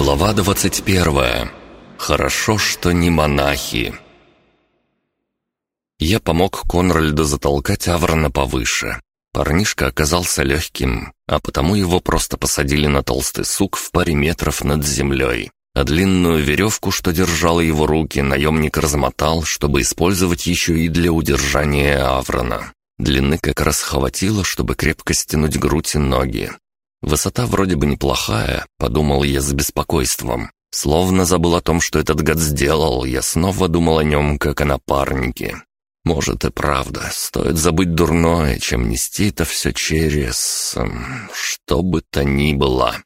Глава 21. Хорошо, что не монахи. Я помог Конральду затолкать Аврона повыше. Парнишка оказался легким, а потому его просто посадили на толстый сук в паре метров над землей. А длинную веревку, что держала его руки, наемник размотал, чтобы использовать еще и для удержания Аврона. Длины как раз хватило, чтобы крепко стянуть грудь и ноги. Высота вроде бы неплохая, подумал я с беспокойством. Словно забыл о том, что этот гад сделал, я снова думал о нем, как о напарнике. Может и правда, стоит забыть дурное, чем нести это все через... Эм, что бы то ни было.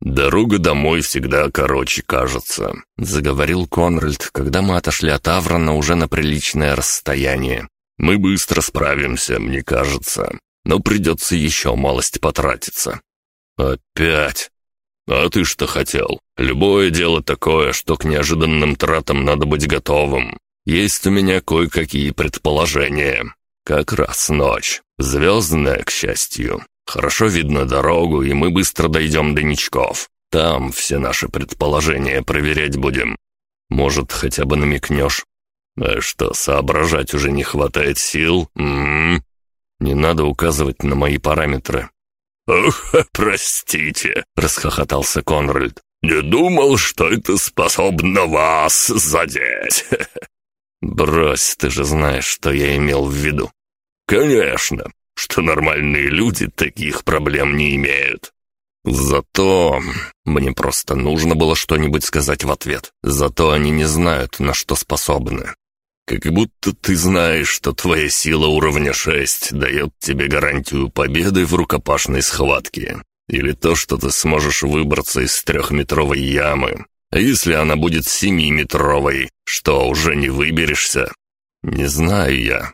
«Дорога домой всегда короче кажется», — заговорил Конральд, когда мы отошли от Аврона уже на приличное расстояние. «Мы быстро справимся, мне кажется но придется еще малость потратиться». «Опять? А ты что хотел? Любое дело такое, что к неожиданным тратам надо быть готовым. Есть у меня кое-какие предположения. Как раз ночь. Звездная, к счастью. Хорошо видно дорогу, и мы быстро дойдем до Ничков. Там все наши предположения проверять будем. Может, хотя бы намекнешь? А что, соображать уже не хватает сил? М -м -м. Не надо указывать на мои параметры». «Ох, простите», — расхохотался Конральд. «Не думал, что это способно вас задеть». «Брось, ты же знаешь, что я имел в виду». «Конечно, что нормальные люди таких проблем не имеют». Зато мне просто нужно было что-нибудь сказать в ответ. Зато они не знают, на что способны. Как будто ты знаешь, что твоя сила уровня 6 дает тебе гарантию победы в рукопашной схватке. Или то, что ты сможешь выбраться из трехметровой ямы. А если она будет семиметровой, что, уже не выберешься? Не знаю я.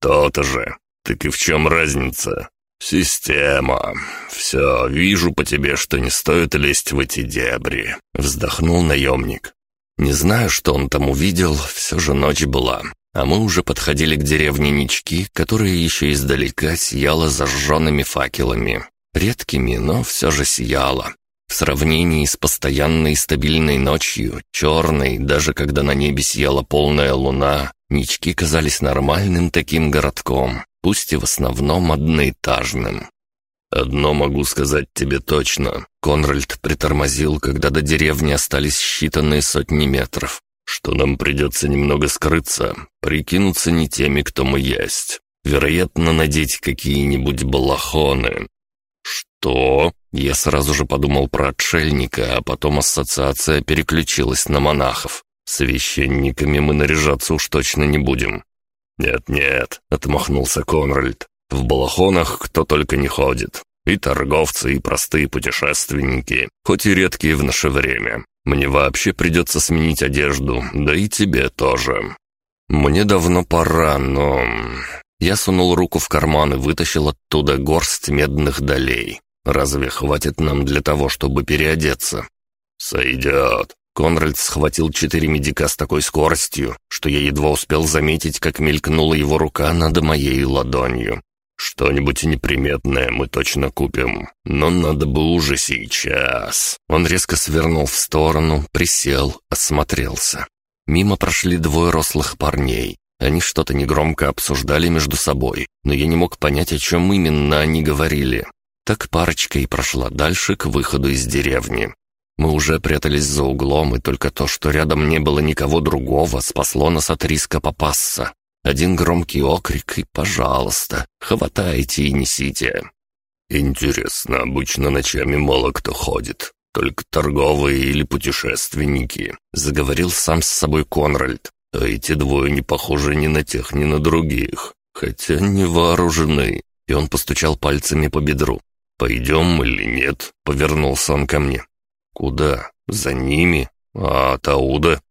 То-то же. Так и в чем разница? Система. Все, вижу по тебе, что не стоит лезть в эти дебри. Вздохнул наемник. Не знаю, что он там увидел, все же ночь была. А мы уже подходили к деревне Нички, которая еще издалека сияла зажженными факелами. Редкими, но все же сияла. В сравнении с постоянной стабильной ночью, черной, даже когда на небе сияла полная луна, Нички казались нормальным таким городком, пусть и в основном одноэтажным. «Одно могу сказать тебе точно». Конральд притормозил, когда до деревни остались считанные сотни метров. «Что нам придется немного скрыться, прикинуться не теми, кто мы есть. Вероятно, надеть какие-нибудь балахоны». «Что?» Я сразу же подумал про отшельника, а потом ассоциация переключилась на монахов. Священниками мы наряжаться уж точно не будем. «Нет-нет», — отмахнулся Конральд. В балахонах кто только не ходит. И торговцы, и простые путешественники, хоть и редкие в наше время. Мне вообще придется сменить одежду, да и тебе тоже. Мне давно пора, но... Я сунул руку в карман и вытащил оттуда горсть медных долей. Разве хватит нам для того, чтобы переодеться? Сойдет. Конральд схватил четыре медика с такой скоростью, что я едва успел заметить, как мелькнула его рука над моей ладонью. «Что-нибудь неприметное мы точно купим, но надо бы уже сейчас». Он резко свернул в сторону, присел, осмотрелся. Мимо прошли двое рослых парней. Они что-то негромко обсуждали между собой, но я не мог понять, о чем именно они говорили. Так парочка и прошла дальше к выходу из деревни. Мы уже прятались за углом, и только то, что рядом не было никого другого, спасло нас от риска попасться. Один громкий окрик и, пожалуйста, хватайте и несите. Интересно, обычно ночами мало кто ходит. Только торговые или путешественники, заговорил сам с собой Конральд. А эти двое не похожи ни на тех, ни на других. Хотя не вооружены. И он постучал пальцами по бедру. «Пойдем или нет?» — повернулся он ко мне. «Куда? За ними? А Тауда?»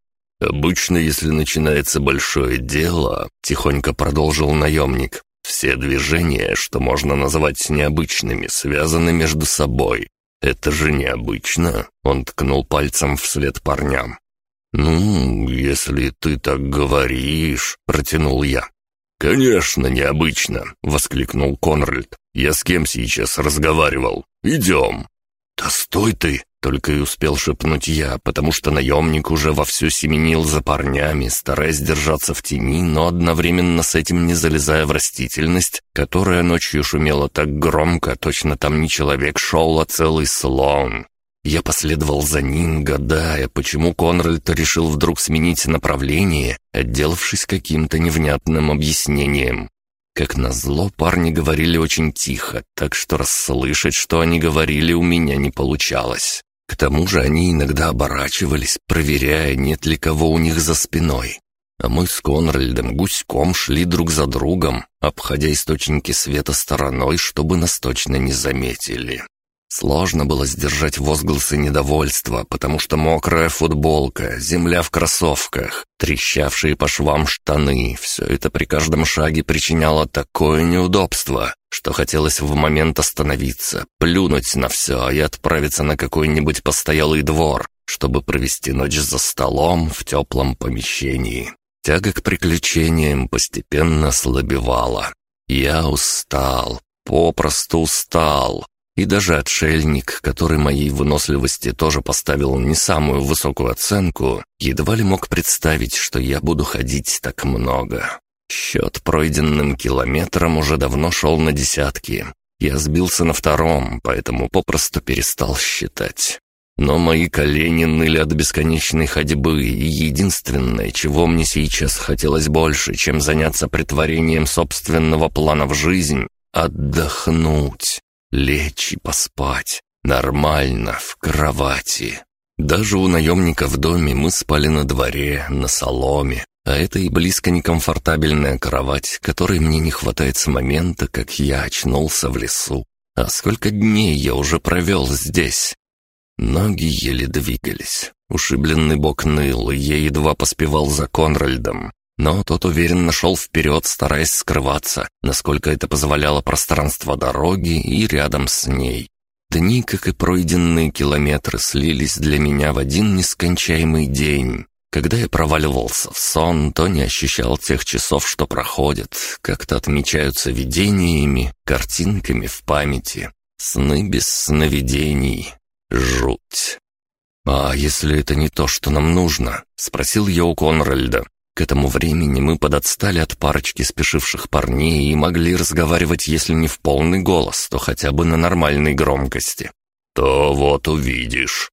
«Обычно, если начинается большое дело», — тихонько продолжил наемник, «все движения, что можно назвать необычными, связаны между собой. Это же необычно», — он ткнул пальцем вслед парням. «Ну, если ты так говоришь», — протянул я. «Конечно, необычно», — воскликнул Конральд. «Я с кем сейчас разговаривал? Идем». «Да стой ты!» Только и успел шепнуть я, потому что наемник уже вовсю семенил за парнями, стараясь держаться в тени, но одновременно с этим не залезая в растительность, которая ночью шумела так громко, точно там не человек шел, а целый слон. Я последовал за ним, гадая, почему Конральд решил вдруг сменить направление, отделавшись каким-то невнятным объяснением. Как назло, парни говорили очень тихо, так что расслышать, что они говорили, у меня не получалось. К тому же они иногда оборачивались, проверяя, нет ли кого у них за спиной. А мы с Конральдом гуськом шли друг за другом, обходя источники света стороной, чтобы нас точно не заметили. Сложно было сдержать возгласы недовольства, потому что мокрая футболка, земля в кроссовках, трещавшие по швам штаны — все это при каждом шаге причиняло такое неудобство, что хотелось в момент остановиться, плюнуть на все и отправиться на какой-нибудь постоялый двор, чтобы провести ночь за столом в теплом помещении. Тяга к приключениям постепенно ослабевала. Я устал, попросту устал. И даже отшельник, который моей выносливости тоже поставил не самую высокую оценку, едва ли мог представить, что я буду ходить так много. Счет пройденным километрам уже давно шел на десятки. Я сбился на втором, поэтому попросту перестал считать. Но мои колени ныли от бесконечной ходьбы, и единственное, чего мне сейчас хотелось больше, чем заняться притворением собственного плана в жизнь — отдохнуть. Лечь и поспать. Нормально, в кровати. Даже у наемника в доме мы спали на дворе, на соломе. А это и близко некомфортабельная кровать, которой мне не хватает с момента, как я очнулся в лесу. А сколько дней я уже провел здесь? Ноги еле двигались. Ушибленный бок ныл, и я едва поспевал за Конральдом. Но тот уверенно шел вперед, стараясь скрываться, насколько это позволяло пространство дороги и рядом с ней. Дни, как и пройденные километры, слились для меня в один нескончаемый день. Когда я проваливался в сон, то не ощущал тех часов, что проходят, как-то отмечаются видениями, картинками в памяти. Сны без сновидений. Жуть. «А если это не то, что нам нужно?» — спросил я у Конральда. К этому времени мы подотстали от парочки спешивших парней и могли разговаривать, если не в полный голос, то хотя бы на нормальной громкости. «То вот увидишь».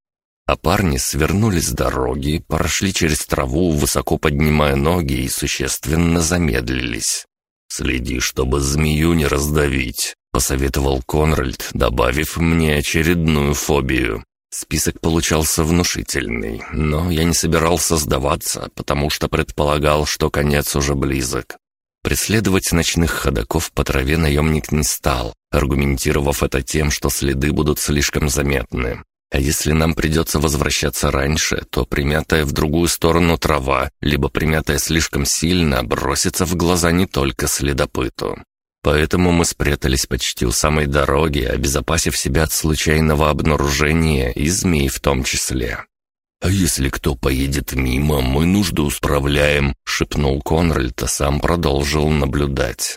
А парни свернули с дороги, прошли через траву, высоко поднимая ноги и существенно замедлились. «Следи, чтобы змею не раздавить», — посоветовал Конральд, добавив мне очередную фобию. Список получался внушительный, но я не собирался сдаваться, потому что предполагал, что конец уже близок. Преследовать ночных ходоков по траве наемник не стал, аргументировав это тем, что следы будут слишком заметны. А если нам придется возвращаться раньше, то примятая в другую сторону трава, либо примятая слишком сильно, бросится в глаза не только следопыту. Поэтому мы спрятались почти у самой дороги, обезопасив себя от случайного обнаружения и змей в том числе. «А если кто поедет мимо, мы нужду справляем», — шепнул Конральд, а сам продолжил наблюдать.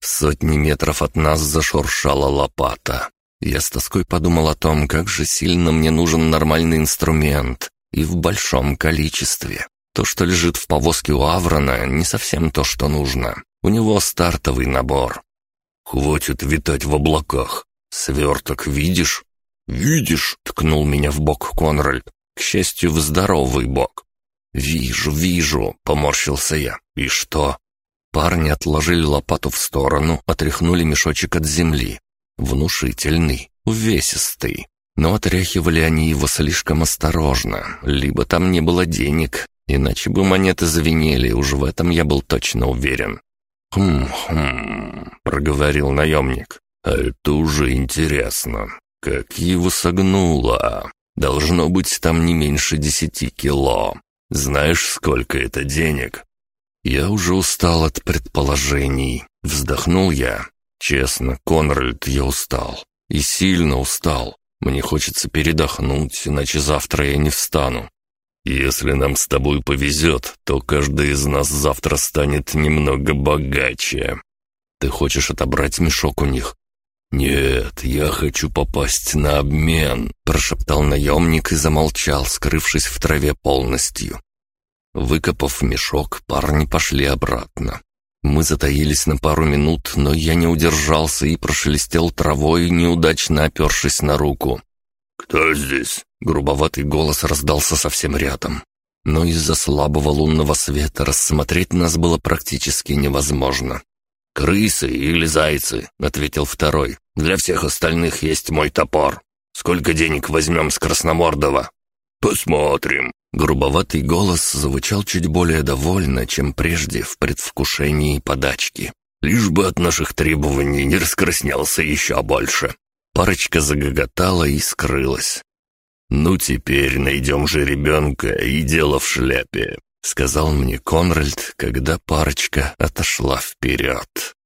В сотни метров от нас зашуршала лопата. Я с тоской подумал о том, как же сильно мне нужен нормальный инструмент, и в большом количестве. То, что лежит в повозке у Аврона, не совсем то, что нужно. У него стартовый набор. «Хватит витать в облаках. Сверток видишь?» «Видишь?» — ткнул меня в бок Конральд. К счастью, в здоровый бок. «Вижу, вижу», — поморщился я. «И что?» Парни отложили лопату в сторону, отряхнули мешочек от земли. Внушительный, увесистый. Но отряхивали они его слишком осторожно, либо там не было денег, иначе бы монеты звенели, уж в этом я был точно уверен. «Хм-хм», — проговорил наемник. «А это уже интересно. Как его согнуло. Должно быть там не меньше десяти кило. Знаешь, сколько это денег?» Я уже устал от предположений. Вздохнул я. Честно, Конральд, я устал. И сильно устал. Мне хочется передохнуть, иначе завтра я не встану. Если нам с тобой повезет, то каждый из нас завтра станет немного богаче. Ты хочешь отобрать мешок у них? «Нет, я хочу попасть на обмен», — прошептал наемник и замолчал, скрывшись в траве полностью. Выкопав мешок, парни пошли обратно. Мы затаились на пару минут, но я не удержался и прошелестел травой, неудачно опершись на руку. «Кто здесь?» — грубоватый голос раздался совсем рядом. Но из-за слабого лунного света рассмотреть нас было практически невозможно. «Крысы или зайцы?» — ответил второй. «Для всех остальных есть мой топор. Сколько денег возьмем с Красномордова?» «Посмотрим». Грубоватый голос звучал чуть более довольно, чем прежде в предвкушении подачки. «Лишь бы от наших требований не раскраснялся еще больше». Парочка загоготала и скрылась. «Ну теперь найдем же ребенка и дело в шляпе», — сказал мне Конральд, когда парочка отошла вперед.